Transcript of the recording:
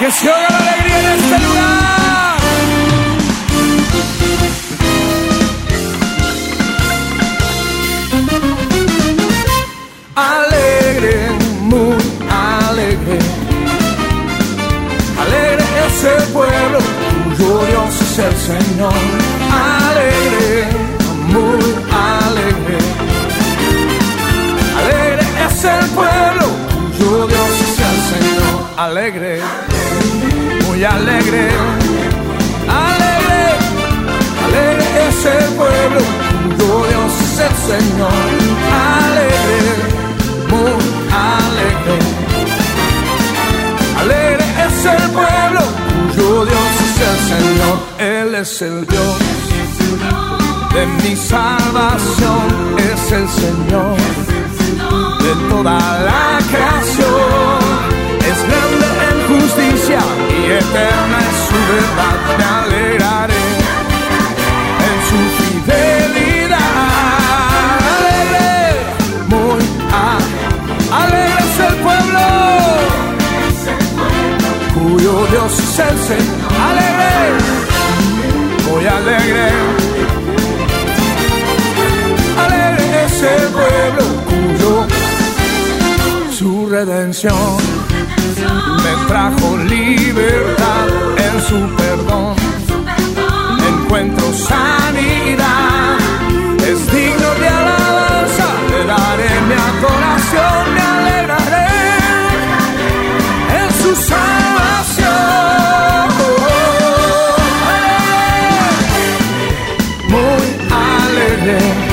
Que se oiga la alegría en este lugar. Alegre, muy alegre. Alegre es el pueblo, cuyo Dios es el Señor. Alegre, muy alegre. Alegre es el pueblo, cuyo Dios es el Señor. Alegre, muy alegre. Alegre, alegre es el pueblo, cuyo Dios es el Señor. Alegre, muy alegre. Alegre es el pueblo, cuyo Dios es el Señor. Él es el Dios de mi salvación, es el Señor de toda la Me alegraré en su fidelidad. Alegre, muy alegre es el pueblo cuyo Dios es el Señor. Alegre, muy alegre. Alegre es el pueblo cuyo su redención me trajo libertad alegre,